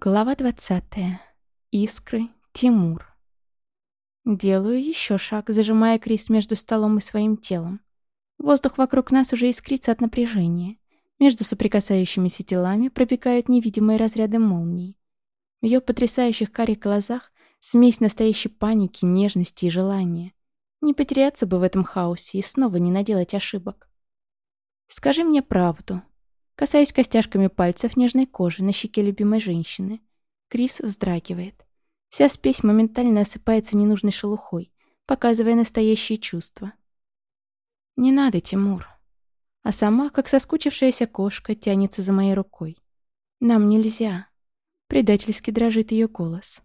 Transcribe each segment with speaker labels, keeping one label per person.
Speaker 1: Глава 20. Искры. Тимур. Делаю еще шаг, зажимая Крис между столом и своим телом. Воздух вокруг нас уже искрится от напряжения. Между соприкасающимися телами пробегают невидимые разряды молний. В ее потрясающих карих глазах смесь настоящей паники, нежности и желания. Не потеряться бы в этом хаосе и снова не наделать ошибок. «Скажи мне правду», Касаюсь костяшками пальцев нежной кожи на щеке любимой женщины. Крис вздрагивает. Вся спесь моментально осыпается ненужной шелухой, показывая настоящие чувства. «Не надо, Тимур». А сама, как соскучившаяся кошка, тянется за моей рукой. «Нам нельзя». Предательски дрожит ее голос.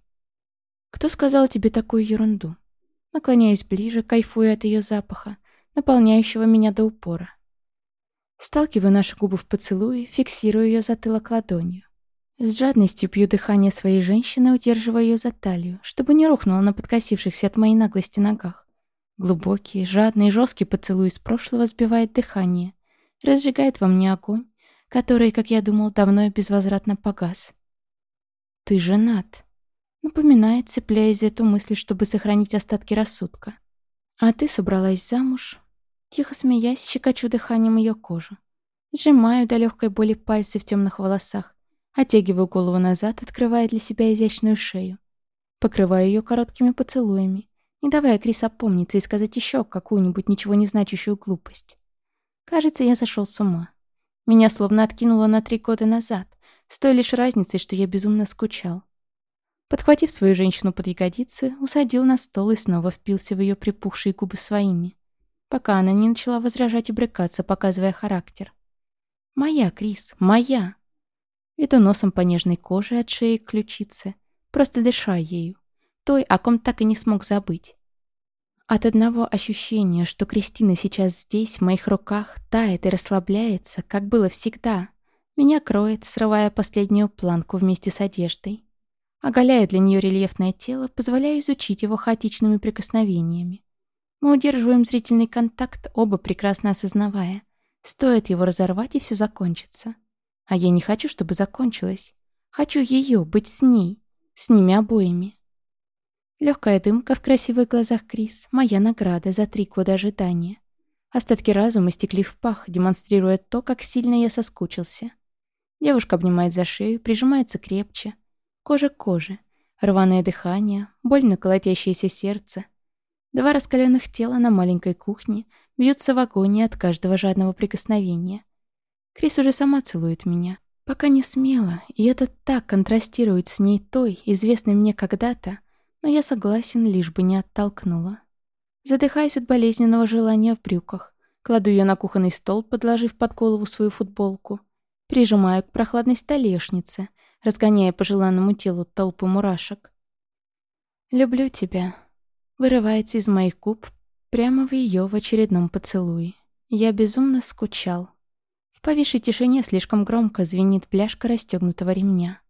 Speaker 1: «Кто сказал тебе такую ерунду?» Наклоняюсь ближе, кайфуя от ее запаха, наполняющего меня до упора. Сталкиваю наши губы в поцелуи, фиксирую ее затылок ладонью. С жадностью пью дыхание своей женщины, удерживая ее за талию, чтобы не рухнула на подкосившихся от моей наглости ногах. Глубокий, жадный, жесткий поцелуй из прошлого сбивает дыхание, разжигает во мне огонь, который, как я думал, давно и безвозвратно погас. «Ты женат», — напоминает, цепляясь за эту мысль, чтобы сохранить остатки рассудка. «А ты собралась замуж?» Тихо смеясь, щекочу дыханием ее кожу. Сжимаю до легкой боли пальцы в темных волосах, оттягиваю голову назад, открывая для себя изящную шею. Покрываю ее короткими поцелуями, не давая Крис опомниться и сказать еще какую-нибудь ничего не значащую глупость. Кажется, я сошел с ума. Меня словно откинуло на три года назад, с той лишь разницей, что я безумно скучал. Подхватив свою женщину под ягодицы, усадил на стол и снова впился в ее припухшие губы своими пока она не начала возражать и брыкаться, показывая характер. «Моя, Крис, моя!» Веду носом по нежной коже от шеи к ключице, просто дыша ею, той, о ком так и не смог забыть. От одного ощущения, что Кристина сейчас здесь, в моих руках, тает и расслабляется, как было всегда, меня кроет, срывая последнюю планку вместе с одеждой. Оголяя для нее рельефное тело, позволяю изучить его хаотичными прикосновениями. Мы удерживаем зрительный контакт, оба прекрасно осознавая. Стоит его разорвать, и все закончится. А я не хочу, чтобы закончилось. Хочу ее, быть с ней. С ними обоими. Легкая дымка в красивых глазах Крис — моя награда за три года ожидания. Остатки разума стекли в пах, демонстрируя то, как сильно я соскучился. Девушка обнимает за шею, прижимается крепче. Кожа к коже. Рваное дыхание, больно колотящееся сердце — Два раскаленных тела на маленькой кухне бьются в агонии от каждого жадного прикосновения. Крис уже сама целует меня. Пока не смело, и это так контрастирует с ней той, известной мне когда-то, но я согласен, лишь бы не оттолкнула. Задыхаюсь от болезненного желания в брюках. Кладу ее на кухонный стол, подложив под голову свою футболку. Прижимаю к прохладной столешнице, разгоняя по желанному телу толпу мурашек. «Люблю тебя», вырывается из моих губ прямо в ее в очередном поцелуе. Я безумно скучал. В повисшей тишине слишком громко звенит пляжка расстегнутого ремня.